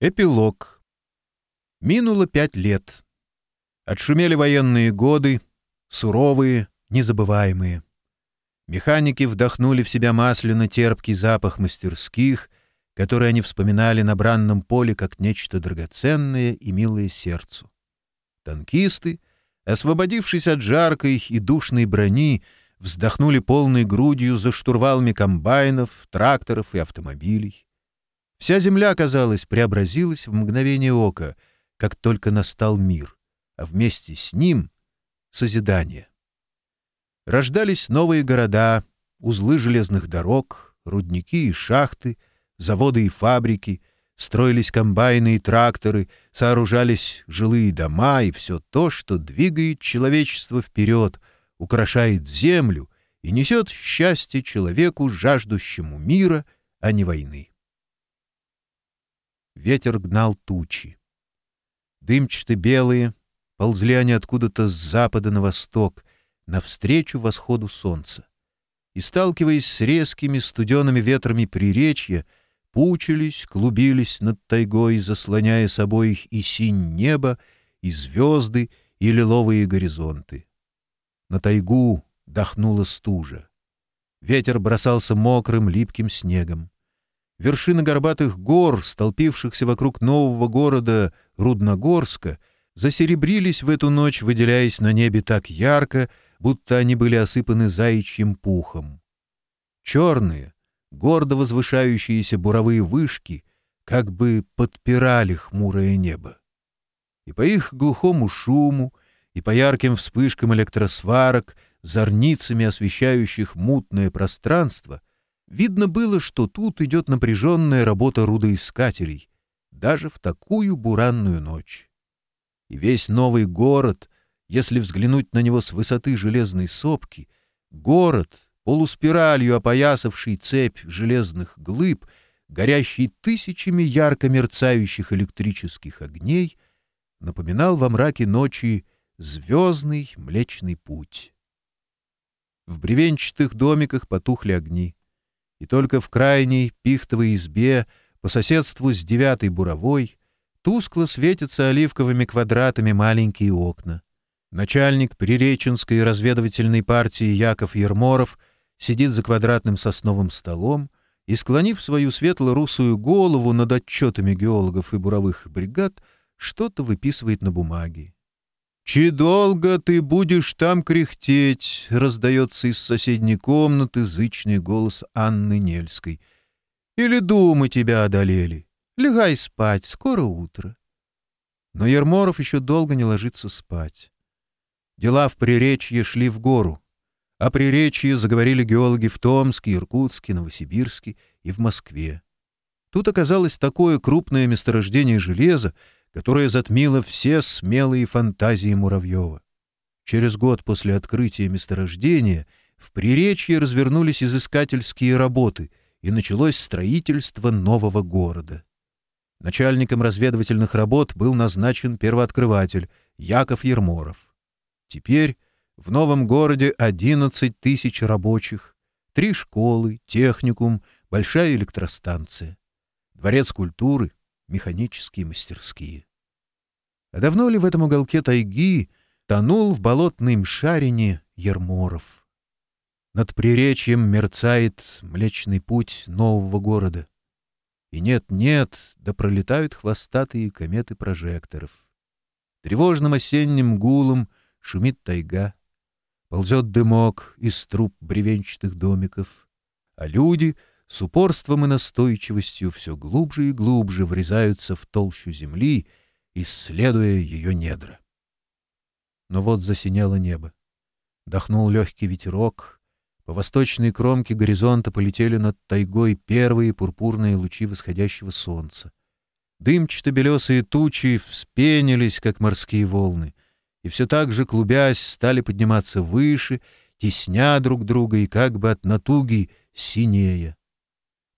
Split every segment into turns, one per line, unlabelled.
Эпилог. Минуло пять лет. Отшумели военные годы, суровые, незабываемые. Механики вдохнули в себя масляно-терпкий запах мастерских, который они вспоминали на бранном поле как нечто драгоценное и милое сердцу. Танкисты, освободившись от жаркой и душной брони, вздохнули полной грудью за штурвалами комбайнов, тракторов и автомобилей. Вся земля, казалось, преобразилась в мгновение ока, как только настал мир, а вместе с ним — созидание. Рождались новые города, узлы железных дорог, рудники и шахты, заводы и фабрики, строились комбайны и тракторы, сооружались жилые дома и все то, что двигает человечество вперед, украшает землю и несет счастье человеку, жаждущему мира, а не войны ветер гнал тучи. Дымчатые белые ползли они откуда-то с запада на восток, навстречу восходу солнца. И, сталкиваясь с резкими студенными ветрами приречья, пучились, клубились над тайгой, заслоняя собой их и синь небо, и звезды, и лиловые горизонты. На тайгу дохнула стужа. Ветер бросался мокрым, липким снегом. Вершины горбатых гор, столпившихся вокруг нового города Рудногорска, засеребрились в эту ночь, выделяясь на небе так ярко, будто они были осыпаны заячьим пухом. Черные, гордо возвышающиеся буровые вышки как бы подпирали хмурое небо. И по их глухому шуму, и по ярким вспышкам электросварок, зорницами освещающих мутное пространство, Видно было, что тут идет напряженная работа рудоискателей, даже в такую буранную ночь. И весь новый город, если взглянуть на него с высоты железной сопки, город, полуспиралью опоясавший цепь железных глыб, горящий тысячами ярко мерцающих электрических огней, напоминал во мраке ночи звездный Млечный Путь. В бревенчатых домиках потухли огни и только в крайней пихтовой избе по соседству с девятой буровой тускло светятся оливковыми квадратами маленькие окна. Начальник Приреченской разведывательной партии Яков Ерморов сидит за квадратным сосновым столом и, склонив свою светло-русую голову над отчетами геологов и буровых бригад, что-то выписывает на бумаге. «Чи долго ты будешь там кряхтеть?» — раздается из соседней комнаты зычный голос Анны Нельской. «Или думы тебя одолели? Легай спать, скоро утро». Но Ерморов еще долго не ложится спать. Дела в Приречье шли в гору. О Приречье заговорили геологи в Томске, Иркутске, Новосибирске и в Москве. Тут оказалось такое крупное месторождение железа, которая затмила все смелые фантазии Муравьева. Через год после открытия месторождения в Приречье развернулись изыскательские работы и началось строительство нового города. Начальником разведывательных работ был назначен первооткрыватель Яков Ерморов. Теперь в новом городе 11 тысяч рабочих, три школы, техникум, большая электростанция, дворец культуры, механические мастерские. А давно ли в этом уголке тайги тонул в болотном шарине Ерморов? Над приречьем мерцает Млечный Путь нового города. И нет-нет, да пролетают хвостатые кометы прожекторов. Тревожным осенним гулом шумит тайга. Ползет дымок из труб бревенчатых домиков. А люди с упорством и настойчивостью все глубже и глубже врезаются в толщу земли, исследуя ее недра. Но вот засинело небо. Дохнул легкий ветерок. По восточной кромке горизонта полетели над тайгой первые пурпурные лучи восходящего солнца. Дымчато-белесые тучи вспенились, как морские волны, и все так же, клубясь, стали подниматься выше, тесня друг друга и как бы от натуги синее.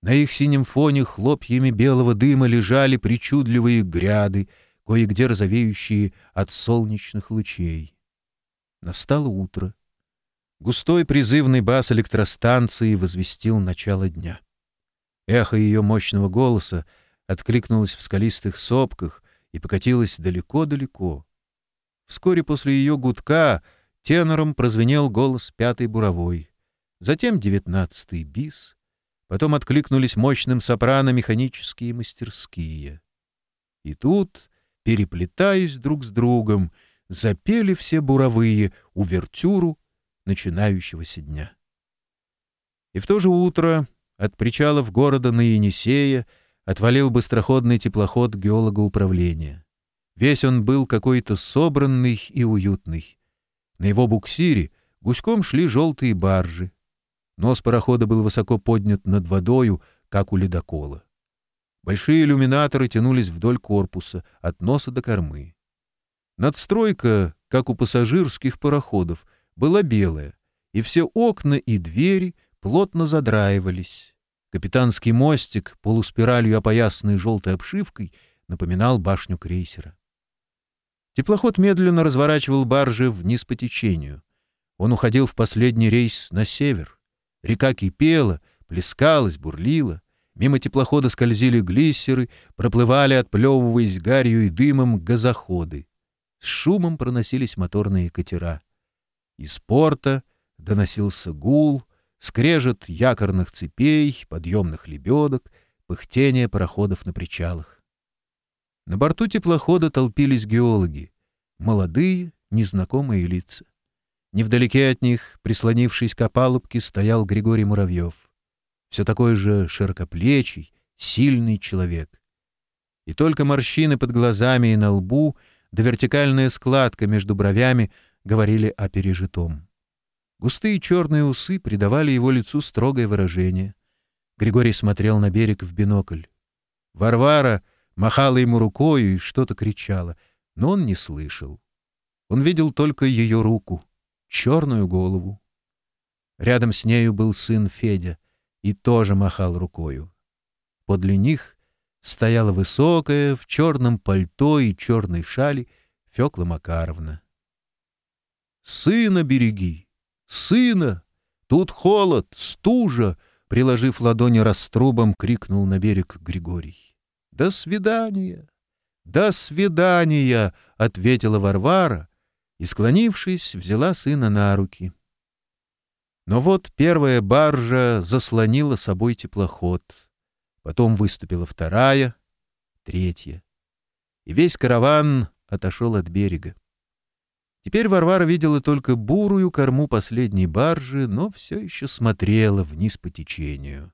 На их синем фоне хлопьями белого дыма лежали причудливые гряды — кое-где розовеющие от солнечных лучей. Настало утро. Густой призывный бас электростанции возвестил начало дня. Эхо ее мощного голоса откликнулась в скалистых сопках и покатилась далеко-далеко. Вскоре после ее гудка тенором прозвенел голос пятой буровой, затем девятнадцатый бис, потом откликнулись мощным сопрано механические мастерские. И тут, переплетаясь друг с другом, запели все буровые увертюру начинающегося дня. И в то же утро от причалов города на Енисея отвалил быстроходный теплоход геолога управления. Весь он был какой-то собранный и уютный. На его буксире гуськом шли желтые баржи. Нос парохода был высоко поднят над водою, как у ледокола. Большие иллюминаторы тянулись вдоль корпуса, от носа до кормы. Надстройка, как у пассажирских пароходов, была белая, и все окна и двери плотно задраивались. Капитанский мостик, полуспиралью опоясанный желтой обшивкой, напоминал башню крейсера. Теплоход медленно разворачивал баржи вниз по течению. Он уходил в последний рейс на север. Река кипела, плескалась, бурлила — Мимо теплохода скользили глиссеры, проплывали, отплевываясь гарью и дымом, газоходы. С шумом проносились моторные катера. Из порта доносился гул, скрежет якорных цепей, подъемных лебедок, пыхтение пароходов на причалах. На борту теплохода толпились геологи, молодые, незнакомые лица. Невдалеке от них, прислонившись к опалубке, стоял Григорий Муравьев все такой же широкоплечий, сильный человек. И только морщины под глазами и на лбу, да вертикальная складка между бровями говорили о пережитом. Густые черные усы придавали его лицу строгое выражение. Григорий смотрел на берег в бинокль. Варвара махала ему рукою и что-то кричала, но он не слышал. Он видел только ее руку, черную голову. Рядом с нею был сын Федя — и тоже махал рукою. Подле них стояла высокая, в черном пальто и черной шали, Фекла Макаровна. «Сына береги! Сына! Тут холод, стужа!» Приложив ладони раструбом, крикнул на берег Григорий. «До свидания! До свидания!» — ответила Варвара и, склонившись, взяла сына на руки. — но вот первая баржа заслонила собой теплоход. Потом выступила вторая, третья. И весь караван отошел от берега. Теперь Варвара видела только бурую корму последней баржи, но все еще смотрела вниз по течению.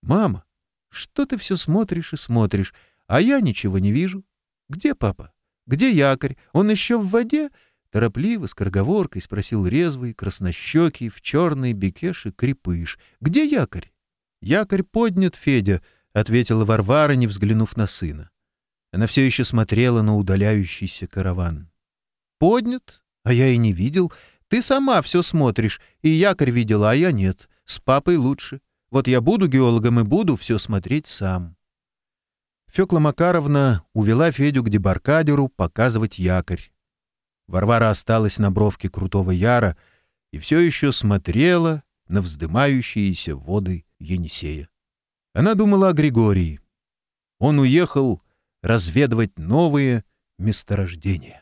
«Мама, что ты все смотришь и смотришь, а я ничего не вижу? Где папа? Где якорь? Он еще в воде? Торопливо, с корговоркой спросил резвый, краснощекий, в черной бекеше крепыш. «Где якорь?» «Якорь поднят, Федя», — ответила Варвара, не взглянув на сына. Она все еще смотрела на удаляющийся караван. «Поднят? А я и не видел. Ты сама все смотришь, и якорь видела, а я нет. С папой лучше. Вот я буду геологом и буду все смотреть сам». Фёкла Макаровна увела Федю к дебаркадеру показывать якорь. Варвара осталась на бровке крутого яра и все еще смотрела на вздымающиеся воды Енисея. Она думала о Григории. Он уехал разведывать новые месторождения.